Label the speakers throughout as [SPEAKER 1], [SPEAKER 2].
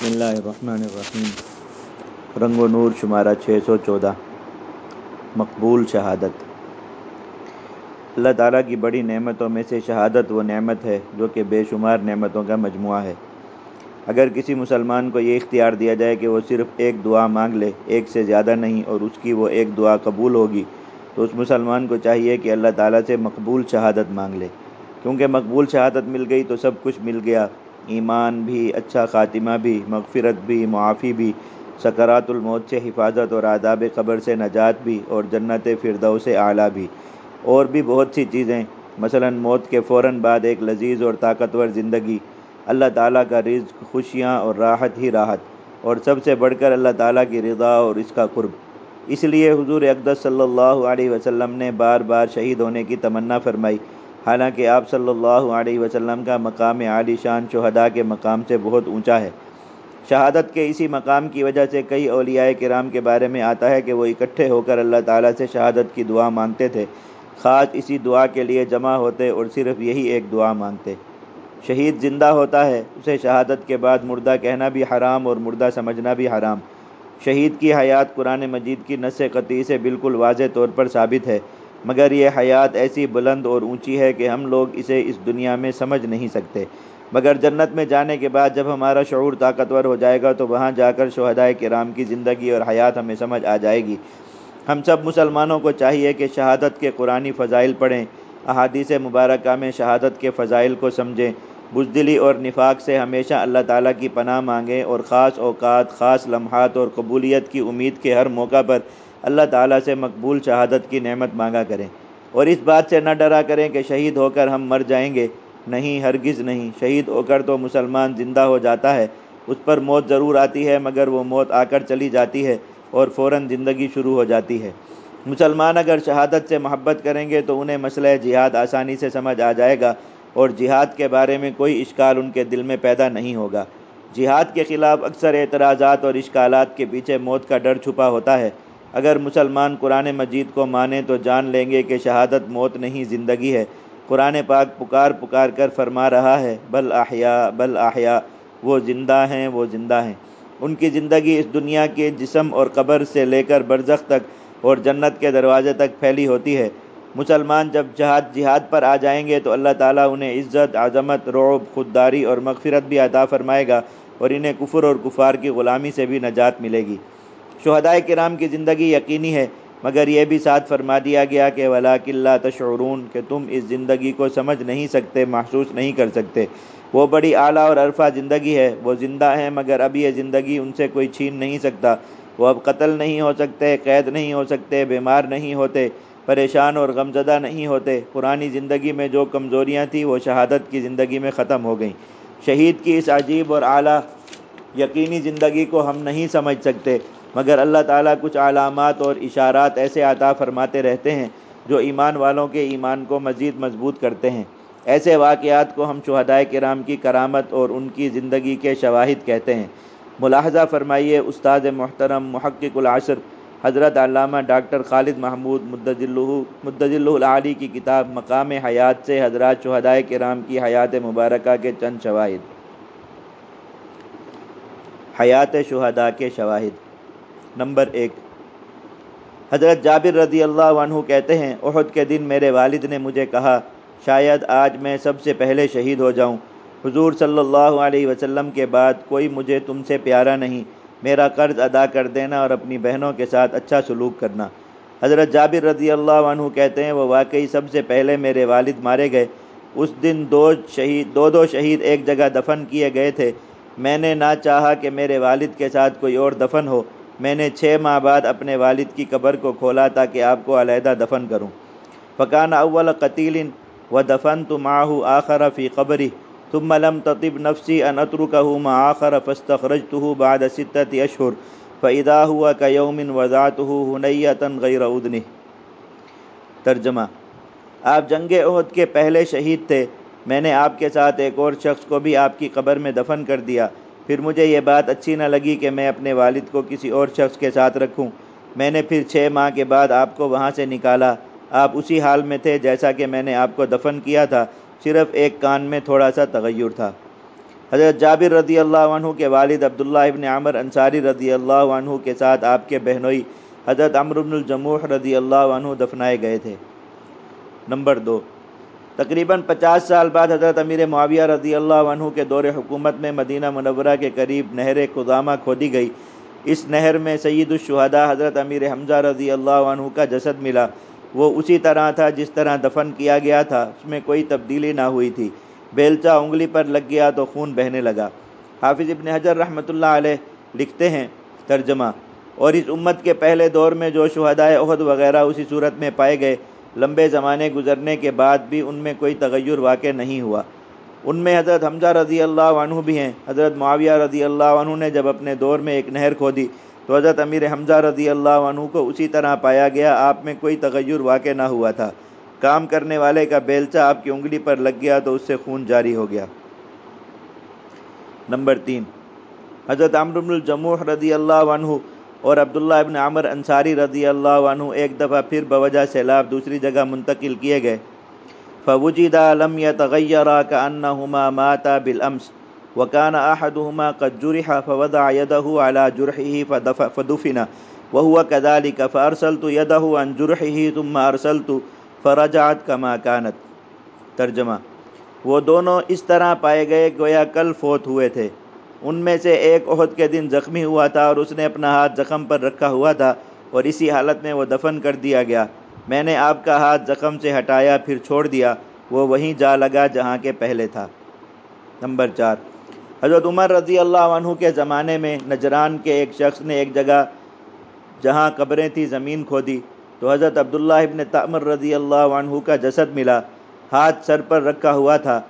[SPEAKER 1] بسم اللہ الرحمن الرحیم۔ رنگ و نور شمارہ چھ سو چودہ۔ مقبول شہادت۔ اللہ تعالیٰ کی بڑی نعمتوں میں سے شہادت وہ نعمت ہے جو کہ بے شمار نعمتوں کا مجموعہ ہے۔ اگر کسی مسلمان کو یہ اختیار دیا جائے کہ وہ صرف ایک دعا مانگ لے، ایک سے زیادہ نہیں اور اس کی وہ ایک دعا قبول ہوگی، تو اس مسلمان کو چاہیے کہ اللہ تعالیٰ سے مقبول شہادت مانگ لے۔ کیونکہ مقبول شہادت مل گئی تو سب کچھ مل گیا۔ ایمان بھی اچھا خاتمہ بھی، مغفرت بھی، معافی بھی، سکرات الموت سے حفاظت اور آداب قبر سے نجات بھی اور جنت فردوس سے اعلیٰ بھی۔ اور بھی بہت سی چیزیں۔ مثلا موت کے فوراً بعد ایک لذیذ اور طاقتور زندگی۔ اللہ تعالیٰ کا رزق، خوشیاں اور راحت ہی راحت۔ اور سب سے بڑھ کر اللہ تعالیٰ کی رضا اور اس کا قرب۔ اس لیے حضور اقدس صلی اللہ علیہ وسلم نے بار بار شہید ہونے کی تمنا فرمائی۔ حالانکہ آپ صلی اللہ علیہ وسلم کا مقام عالی شان شہداء کے مقام سے بہت اونچا ہے۔ شہادت کے اسی مقام کی وجہ سے کئی اولیاء کرام کے بارے میں آتا ہے کہ وہ اکٹھے ہو کر اللہ تعالیٰ سے شہادت کی دعا مانگتے تھے۔ خاص اسی دعا کے لیے جمع ہوتے اور صرف یہی ایک دعا مانگتے۔ شہید زندہ ہوتا ہے، اسے شہادت کے بعد مردہ کہنا بھی حرام اور مردہ سمجھنا بھی حرام۔ شہید کی حیات قرآن مجید کی نس قطعی سے بالکل واضح طور پر ثابت ہے۔ مگر یہ حیات ایسی بلند اور اونچی ہے کہ ہم لوگ اسے اس دنیا میں سمجھ نہیں سکتے۔ مگر جنت میں جانے کے بعد جب ہمارا شعور طاقتور ہو جائے گا تو وہاں جا کر شہدائے کرام کی زندگی اور حیات ہمیں سمجھ آ جائے گی۔ ہم سب مسلمانوں کو چاہیے کہ شہادت کے قرآنی فضائل پڑھیں، احادیث مبارکہ میں شہادت کے فضائل کو سمجھیں۔ بزدلی اور نفاق سے ہمیشہ اللہ تعالیٰ کی پناہ مانگیں اور خاص اوقات، خاص لمحات اور قبولیت کی امید کے ہر موقع پر اللہ تعالیٰ سے مقبول شہادت کی نعمت مانگا کریں۔ اور اس بات سے نہ ڈرا کریں کہ شہید ہو کر ہم مر جائیں گے۔ نہیں، ہرگز نہیں۔ شہید ہو کر تو مسلمان زندہ ہو جاتا ہے۔ اس پر موت ضرور آتی ہے، مگر وہ موت آ کر چلی جاتی ہے اور فوراً زندگی شروع ہو جاتی ہے۔ مسلمان اگر شہادت سے محبت کریں گے تو انہیں مسئلہ جہاد آسانی سے سمجھ آ جائے گا اور جہاد کے بارے میں کوئی اشکال ان کے دل میں پیدا نہیں ہوگا۔ جہاد کے خلاف اکثر اعتراضات اور اشکالات کے پیچھے موت کا ڈر چھپا ہوتا ہے۔ اگر مسلمان قرآن مجید کو مانے تو جان لیں گے کہ شہادت موت نہیں، زندگی ہے۔ قرآن پاک پکار پکار کر فرما رہا ہے، بل احیا بل احیا، وہ زندہ ہیں، وہ زندہ ہیں۔ ان کی زندگی اس دنیا کے جسم اور قبر سے لے کر برزخ تک اور جنت کے دروازے تک پھیلی ہوتی ہے۔ مسلمان جب جہاد جہاد پر آ جائیں گے تو اللہ تعالیٰ انہیں عزت، عظمت، رعب، خودداری اور مغفرت بھی عطا فرمائے گا اور انہیں کفر اور کفار کی غلامی سے بھی نجات ملے گی۔ شہدائے کرام کی زندگی یقینی ہے، مگر یہ بھی ساتھ فرما دیا گیا کہ ولا قلّہ تشعرون، کہ تم اس زندگی کو سمجھ نہیں سکتے، محسوس نہیں کر سکتے۔ وہ بڑی اعلیٰ اور عرفہ زندگی ہے، وہ زندہ ہیں، مگر اب یہ زندگی ان سے کوئی چھین نہیں سکتا۔ وہ اب قتل نہیں ہو سکتے، قید نہیں ہو سکتے، بیمار نہیں ہوتے، پریشان اور غمزدہ نہیں ہوتے۔ پرانی زندگی میں جو کمزوریاں تھیں، وہ شہادت کی زندگی میں ختم ہو گئیں۔ شہید کی اس عجیب اور اعلیٰ یقینی زندگی کو ہم نہیں سمجھ سکتے۔ مگر اللہ تعالیٰ کچھ علامات اور اشارات ایسے عطا فرماتے رہتے ہیں جو ایمان والوں کے ایمان کو مزید مضبوط کرتے ہیں۔ ایسے واقعات کو ہم شہدائے کرام کی کرامت اور ان کی زندگی کے شواہد کہتے ہیں۔ ملاحظہ فرمائیے، استاد محترم، محقق العصر حضرت علامہ ڈاکٹر خالد محمود مدضل العالی کی کتاب مقام حیات سے حضرات شہدائے کرام کی حیات مبارکہ کے چند شواہد۔ حیات شہداء کے شواہد۔ نمبر ایک۔ حضرت جابر رضی اللہ عنہ کہتے ہیں، احد کے دن میرے والد نے مجھے کہا، شاید آج میں سب سے پہلے شہید ہو جاؤں۔ حضور صلی اللہ علیہ وسلم کے بعد کوئی مجھے تم سے پیارا نہیں۔ میرا قرض ادا کر دینا اور اپنی بہنوں کے ساتھ اچھا سلوک کرنا۔ حضرت جابر رضی اللہ عنہ کہتے ہیں، وہ واقعی سب سے پہلے میرے والد مارے گئے۔ اس دن دو شہید، دو دو شہید ایک جگہ دفن کیے گئے تھے۔ میں نے نہ چاہا کہ میرے والد کے ساتھ کوئی اور دفن ہو۔ میں نے چھ ماہ بعد اپنے والد کی قبر کو کھولا تاکہ آپ کو علیحدہ دفن کروں۔ فقان اول قتیل و دفن تو ماہو آخر فی قبری، ثم لم تطب نفسی ان اترکه ما آخر فاستخرجته بعد ستة اشہر فاذا هو كيوم وضعته هنية غیر ترجمہ آپ جنگ عہد کے پہلے شہید تھے، میں نے آپ کے ساتھ ایک اور شخص کو بھی آپ کی قبر میں دفن کر دیا۔ پھر مجھے یہ بات اچھی نہ لگی کہ میں اپنے والد کو کسی اور شخص کے ساتھ رکھوں۔ میں نے پھر چھ ماہ کے بعد آپ کو وہاں سے نکالا۔ آپ اسی حال میں تھے جیسا کہ میں نے آپ کو دفن کیا تھا۔ صرف ایک کان میں تھوڑا سا تغیر تھا۔ حضرت جابر رضی اللہ عنہ کے والد عبداللہ ابن عمر انصاری رضی اللہ عنہ کے ساتھ آپ کے بہنوئی حضرت عمر بن الجموح رضی اللہ عنہ دفنائے گئے تھے۔ نمبر دو۔ تقریباً پچاس سال بعد حضرت امیر معاویہ رضی اللہ عنہ کے دور حکومت میں مدینہ منورہ کے قریب نہر قدامہ کھودی گئی۔ اس نہر میں سید الشہداء حضرت امیر حمزہ رضی اللہ عنہ کا جسد ملا۔ وہ اسی طرح تھا جس طرح دفن کیا گیا تھا، اس میں کوئی تبدیلی نہ ہوئی تھی۔ بیلچہ انگلی پر لگ گیا تو خون بہنے لگا۔ حافظ ابن حجر رحمۃ اللہ علیہ لکھتے ہیں ترجمہ، اور اس امت کے پہلے دور میں جو شہدائے عہد وغیرہ اسی صورت میں پائے گئے لمبے زمانے گزرنے کے بعد بھی ان میں کوئی تغیر واقع نہیں ہوا۔ ان میں حضرت حمزہ رضی اللہ عنہ بھی ہیں۔ حضرت معاویہ رضی اللہ عنہ نے جب اپنے دور میں ایک نہر کھودی، تو حضرت امیر حمزہ رضی اللہ عنہ کو اسی طرح پایا گیا، آپ میں کوئی تغیر واقع نہ ہوا تھا۔ کام کرنے والے کا بیلچہ آپ کی انگلی پر لگ گیا تو اس سے خون جاری ہو گیا۔ نمبر تین، حضرت عمر بن الجموح رضی اللہ عنہ اور عبداللہ ابن عمر انصاری رضی اللہ عنہ ایک دفعہ پھر بوجہ سیلاب دوسری جگہ منتقل کیے گئے۔ فوجیدہ لم يتغيرا كأنهما ماتا بالأمس، وكان أحدهما قد جرح فوضع يده على جرحه فدفن، وهو كذلك، فأرسلت يده عن جرحه ثم أرسلت، فرجعت كما كانت۔ ترجمہ وہ دونوں اس طرح پائے گئے گویا کل فوت ہوئے تھے۔ ان میں سے ایک عہد کے دن زخمی ہوا تھا اور اس نے اپنا ہاتھ زخم پر رکھا ہوا تھا اور اسی حالت میں وہ دفن کر دیا گیا۔ میں نے آپ کا ہاتھ زخم سے ہٹایا، پھر چھوڑ دیا۔ وہ وہیں جا لگا جہاں کے پہلے تھا۔ نمبر چار۔ حضرت عمر رضی اللہ عنہ کے زمانے میں نجران کے ایک شخص نے ایک جگہ جہاں قبریں تھی زمین کھودی۔ تو حضرت عبداللہ ابن تعمر رضی اللہ عنہ کا جسد ملا، ہاتھ سر پر رکھا ہوا تھا۔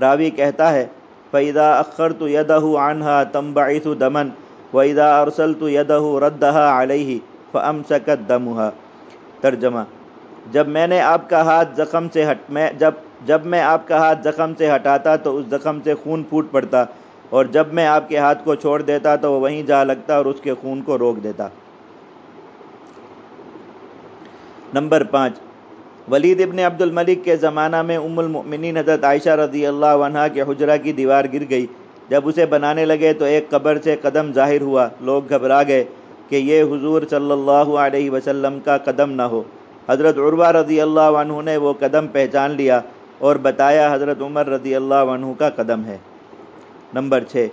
[SPEAKER 1] راوی کہتا ہے فَإِذَا أَخَّرْتُ يَدَهُ عَنْهَا تَنْبَعِثُ دَمًا وَإِذَا أَرْسَلْتُ يَدَهُ رَدَّهَا عَلَيْهِ فَأَمْسَكَتْ دَمُهَا ترجمہ جب میں نے آپ کا ہاتھ زخم سے ہٹ میں جب جب میں آپ کا ہاتھ زخم سے ہٹاتا تو اس زخم سے خون پھوٹ پڑتا، اور جب میں آپ کے ہاتھ کو چھوڑ دیتا تو وہ وہیں جا لگتا اور اس کے خون کو روک دیتا۔ نمبر پانچ ولید ابن عبد الملک کے زمانہ میں ام المؤمنین حضرت عائشہ رضی اللہ عنہ کے حجرہ کی دیوار گر گئی۔ جب اسے بنانے لگے تو ایک قبر سے قدم ظاہر ہوا۔ لوگ گھبرا گئے کہ یہ حضور صلی اللہ علیہ وسلم کا قدم نہ ہو۔ حضرت عروہ رضی اللہ عنہ نے وہ قدم پہچان لیا اور بتایا حضرت عمر رضی اللہ عنہ کا قدم ہے۔ نمبر چھ۔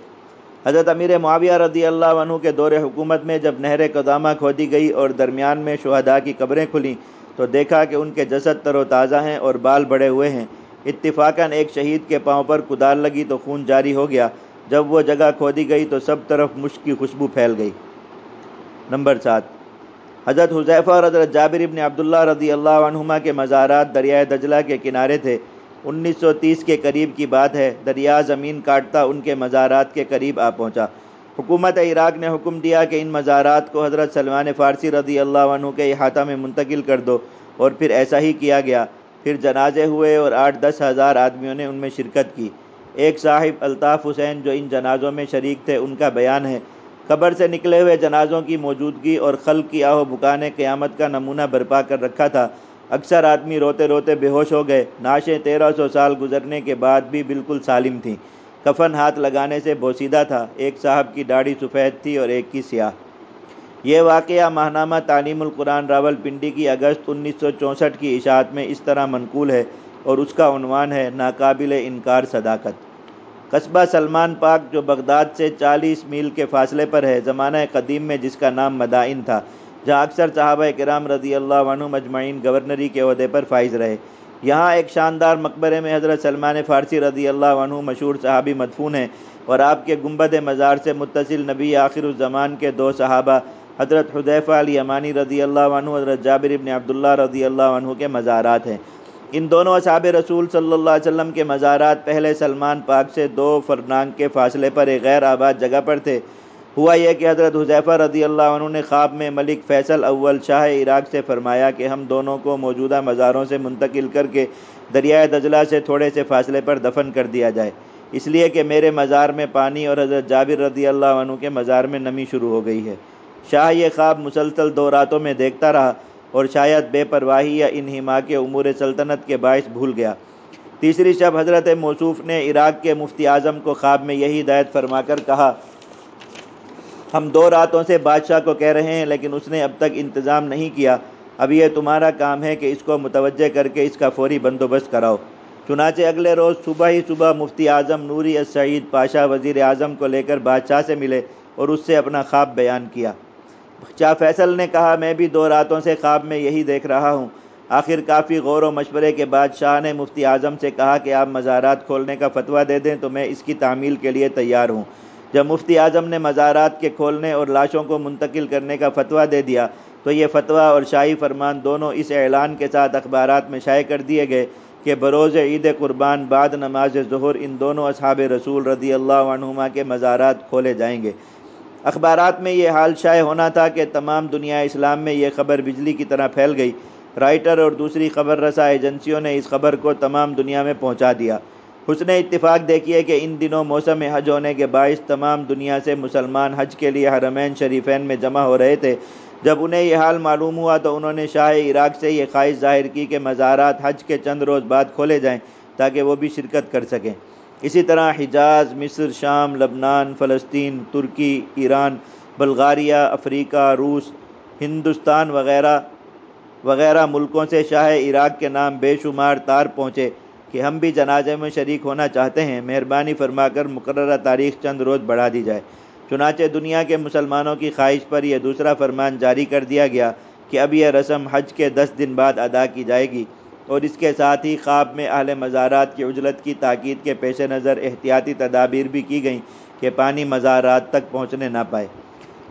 [SPEAKER 1] حضرت امیر معاویہ رضی اللہ عنہ کے دور حکومت میں جب نہر قدامہ کھودی گئی اور درمیان میں شہداء کی قبریں کھلیں تو دیکھا کہ ان کے جسد تر و تازہ ہیں اور بال بڑے ہوئے ہیں۔ اتفاقاً ایک شہید کے پاؤں پر کدال لگی تو خون جاری ہو گیا۔ جب وہ جگہ کھودی گئی تو سب طرف مشک کی خوشبو پھیل گئی۔ نمبر سات۔ حضرت حضیفہ اور حضرت جابر ابن عبداللہ رضی اللہ عنہما کے مزارات دریائے دجلہ کے کنارے تھے۔ انیس سو تیس کے قریب کی بات ہے۔ دریا زمین کاٹتا ان کے مزارات کے قریب آ پہنچا۔ حکومت عراق نے حکم دیا کہ ان مزارات کو حضرت سلمان فارسی رضی اللہ عنہ کے احاطہ میں منتقل کر دو اور پھر ایسا ہی کیا گیا۔ پھر جنازے ہوئے اور آٹھ دس ہزار آدمیوں نے ان میں شرکت کی۔ ایک صاحب الطاف حسین جو ان جنازوں میں شریک تھے، ان کا بیان ہے۔ قبر سے نکلے ہوئے جنازوں کی موجودگی اور خلق کی آہو بکانے قیامت کا نمونہ برپا کر رکھا تھا۔ اکثر آدمی روتے روتے بے ہوش ہو گئے۔ ناشیں تیرہ سو سال گزرنے کے بعد بھی بالکل سالم تھیں۔ کفن ہاتھ لگانے سے بوسیدہ تھا۔ ایک صاحب کی داڑھی سفید تھی اور ایک کی سیاہ۔ یہ واقعہ ماہنامہ تعلیم القرآن راول پنڈی کی اگست انیس سو چونسٹھ کی اشاعت میں اس طرح منقول ہے اور اس کا عنوان ہے ناقابل انکار صداقت۔ قصبہ سلمان پاک جو بغداد سے چالیس میل کے فاصلے پر ہے، زمانہ قدیم میں جس کا نام مدائن تھا۔ جہاں اکثر صحابہ کرام رضی اللہ عنہ مجمعین گورنری کے عہدے پر فائز رہے۔ یہاں ایک شاندار مقبرے میں حضرت سلمان فارسی رضی اللہ عنہ مشہور صحابی مدفون ہیں اور آپ کے گنبد مزار سے متصل نبی آخر الزمان کے دو صحابہ، حضرت حدیفہ علی امانی رضی اللہ عنہ، حضرت جابر ابن عبداللہ رضی اللہ عنہ کے مزارات ہیں۔ ان دونوں اصحاب رسول صلی اللہ علیہ وسلم کے مزارات پہلے سلمان پاک سے دو فرنانگ کے فاصلے پر ایک غیر آباد جگہ پر تھے۔ ہوا یہ کہ حضرت حضیفہ رضی اللہ عنہ نے خواب میں ملک فیصل اول شاہ عراق سے فرمایا کہ ہم دونوں کو موجودہ مزاروں سے منتقل کر کے دریائے دجلہ سے تھوڑے سے فاصلے پر دفن کر دیا جائے۔ اس لیے کہ میرے مزار میں پانی اور حضرت جابر رضی اللہ عنہ کے مزار میں نمی شروع ہو گئی ہے۔ شاہ یہ خواب مسلسل دو راتوں میں دیکھتا رہا اور شاید بے پرواہی یا انہما کے امور سلطنت کے باعث بھول گیا۔ تیسری شب حضرت موصوف نے عراق کے مفتی اعظم کو خواب میں یہی ہدایت فرما کر کہا ہم دو راتوں سے بادشاہ کو کہہ رہے ہیں، لیکن اس نے اب تک انتظام نہیں کیا۔ اب یہ تمہارا کام ہے کہ اس کو متوجہ کر کے اس کا فوری بندوبست کراؤ۔ چنانچہ اگلے روز صبح ہی صبح مفتی اعظم نوری السعید پاشا وزیر اعظم کو لے کر بادشاہ سے ملے اور اس سے اپنا خواب بیان کیا۔ شاہ فیصل نے کہا، میں بھی دو راتوں سے خواب میں یہی دیکھ رہا ہوں۔ آخر کافی غور و مشورے کے بعد شاہ نے مفتی اعظم سے کہا کہ آپ مزارات کھولنے کا فتویٰ دے دیں تو میں اس کی تعمیل کے لیے تیار ہوں۔ جب مفتی اعظم نے مزارات کے کھولنے اور لاشوں کو منتقل کرنے کا فتویٰ دے دیا، تو یہ فتویٰ اور شاہی فرمان دونوں اس اعلان کے ساتھ اخبارات میں شائع کر دیے گئے کہ بروز عید قربان بعد نماز ظہر ان دونوں اصحاب رسول رضی اللہ عنہما کے مزارات کھولے جائیں گے۔ اخبارات میں یہ حال شائع ہونا تھا کہ تمام دنیا اسلام میں یہ خبر بجلی کی طرح پھیل گئی۔ رائٹر اور دوسری خبر رسا ایجنسیوں نے اس خبر کو تمام دنیا میں پہنچا دیا۔ حسن اتفاق دیکھیے کہ ان دنوں موسم حج ہونے کے باعث تمام دنیا سے مسلمان حج کے لیے حرمین شریفین میں جمع ہو رہے تھے۔ جب انہیں یہ حال معلوم ہوا تو انہوں نے شاہ عراق سے یہ خواہش ظاہر کی کہ مزارات حج کے چند روز بعد کھولے جائیں تاکہ وہ بھی شرکت کر سکیں۔ اسی طرح حجاز، مصر، شام، لبنان، فلسطین، ترکی، ایران، بلغاریہ، افریقہ، روس، ہندوستان وغیرہ وغیرہ ملکوں سے شاہ عراق کے نام بے شمار تار پہنچے۔ کہ ہم بھی جنازے میں شریک ہونا چاہتے ہیں، مہربانی فرما کر مقررہ تاریخ چند روز بڑھا دی جائے۔ چنانچہ دنیا کے مسلمانوں کی خواہش پر یہ دوسرا فرمان جاری کر دیا گیا کہ اب یہ رسم حج کے دس دن بعد ادا کی جائے گی اور اس کے ساتھ ہی خواب میں اہل مزارات کی عجلت کی تاکید کے پیش نظر احتیاطی تدابیر بھی کی گئیں کہ پانی مزارات تک پہنچنے نہ پائے۔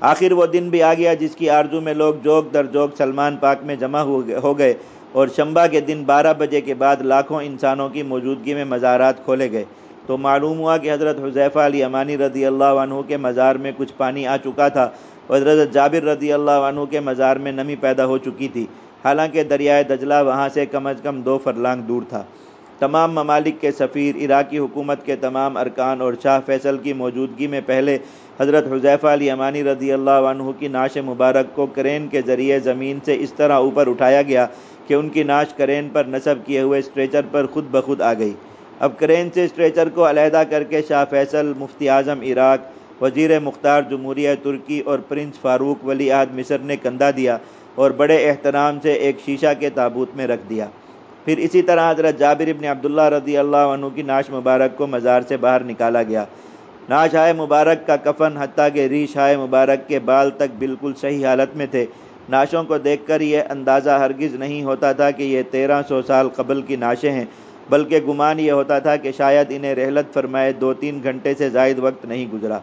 [SPEAKER 1] آخر وہ دن بھی آ گیا جس کی آرزو میں لوگ جوگ در جوگ سلمان پاک میں جمع ہو گئے۔ اور شمبا کے دن بارہ بجے کے بعد لاکھوں انسانوں کی موجودگی میں مزارات کھولے گئے۔ تو معلوم ہوا کہ حضرت حضیفہ علی امانی رضی اللہ عنہ کے مزار میں کچھ پانی آ چکا تھا اور حضرت جابر رضی اللہ عنہ کے مزار میں نمی پیدا ہو چکی تھی۔ حالانکہ دریائے دجلہ وہاں سے کم از کم دو فرلانگ دور تھا۔ تمام ممالک کے سفیر، عراقی حکومت کے تمام ارکان اور شاہ فیصل کی موجودگی میں پہلے حضرت حضیفہ علی امانی رضی اللہ عنہ کی ناش مبارک کو کرین کے ذریعے زمین سے اس طرح اوپر اٹھایا گیا کہ ان کی ناش کرین پر نصب کیے ہوئے اسٹریچر پر خود بخود آ گئی۔ اب کرین سے اسٹریچر کو علیحدہ کر کے شاہ فیصل، مفتی اعظم عراق، وزیر مختار جمہوریہ ترکی اور پرنس فاروق ولی عہد مصر نے کندھا دیا اور بڑے احترام سے ایک شیشہ کے تابوت میں رکھ دیا۔ پھر اسی طرح حضرت جابر ابن عبداللہ رضی اللہ عنہ کی ناش مبارک کو مزار سے باہر نکالا گیا۔ ناش ہائے مبارک کا کفن حتیٰ کہ ریش ہائے مبارک کے بال تک بالکل صحیح حالت میں تھے۔ ناشوں کو دیکھ کر یہ اندازہ ہرگز نہیں ہوتا تھا کہ یہ تیرہ سو سال قبل کی ناشیں ہیں، بلکہ گمان یہ ہوتا تھا کہ شاید انہیں رحلت فرمائے دو تین گھنٹے سے زائد وقت نہیں گزرا۔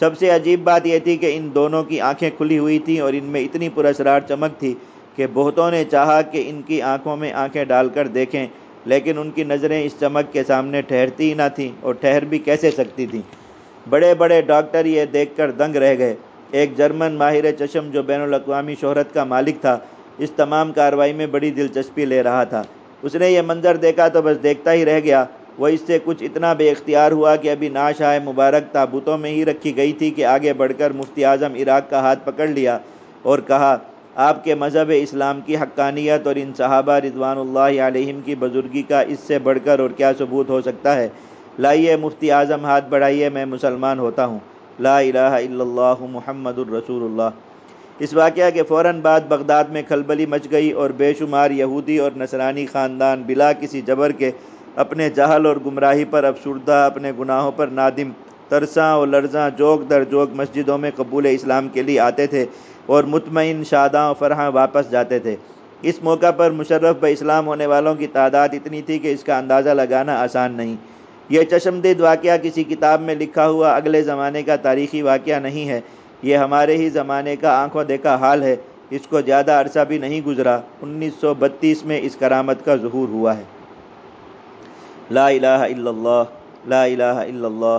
[SPEAKER 1] سب سے عجیب بات یہ تھی کہ ان دونوں کی آنکھیں کھلی ہوئی تھیں اور ان میں اتنی پراسرار چمک تھی کہ بہتوں نے چاہا کہ ان کی آنکھوں میں آنکھیں ڈال کر دیکھیں، لیکن ان کی نظریں اس چمک کے سامنے ٹھہرتی ہی نہ تھیں اور ٹھہر بھی کیسے سکتی تھیں۔ بڑے بڑے ڈاکٹر یہ دیکھ کر دنگ رہ گئے۔ ایک جرمن ماہر چشم جو بین الاقوامی شہرت کا مالک تھا، اس تمام کاروائی میں بڑی دلچسپی لے رہا تھا۔ اس نے یہ منظر دیکھا تو بس دیکھتا ہی رہ گیا۔ وہ اس سے کچھ اتنا بے اختیار ہوا کہ ابھی ناش آئے مبارک تابوتوں میں ہی رکھی گئی تھی کہ آگے بڑھ کر مفتی اعظم عراق کا ہاتھ پکڑ لیا اور کہا آپ کے مذہب اسلام کی حقانیت اور ان صحابہ رضوان اللہ علیہم کی بزرگی کا اس سے بڑھ کر اور کیا ثبوت ہو سکتا ہے؟ لائیے مفتی اعظم ہاتھ بڑھائیے، میں مسلمان ہوتا ہوں۔ لا الہ الا اللہ محمد الرسول اللہ۔ اس واقعہ کے فوراً بعد بغداد میں کھلبلی مچ گئی اور بے شمار یہودی اور نصرانی خاندان بلا کسی جبر کے اپنے جہل اور گمراہی پر افسردہ اپنے گناہوں پر نادم ترساں اور لرزاں جوگ در جوگ مسجدوں میں قبول اسلام کے لیے آتے تھے اور مطمئن شاداں و فرحاں واپس جاتے تھے۔ اس موقع پر مشرف بہ اسلام ہونے والوں کی تعداد اتنی تھی کہ اس کا اندازہ لگانا آسان نہیں۔ یہ چشمدید واقعہ کسی کتاب میں لکھا ہوا اگلے زمانے کا تاریخی واقعہ نہیں ہے۔ یہ ہمارے ہی زمانے کا آنکھوں دیکھا حال ہے۔ اس کو زیادہ عرصہ بھی نہیں گزرا۔ انیس سو بتیس میں اس کرامت کا ظہور ہوا ہے۔ لا الہ الا اللہ، لا الہ الا اللہ۔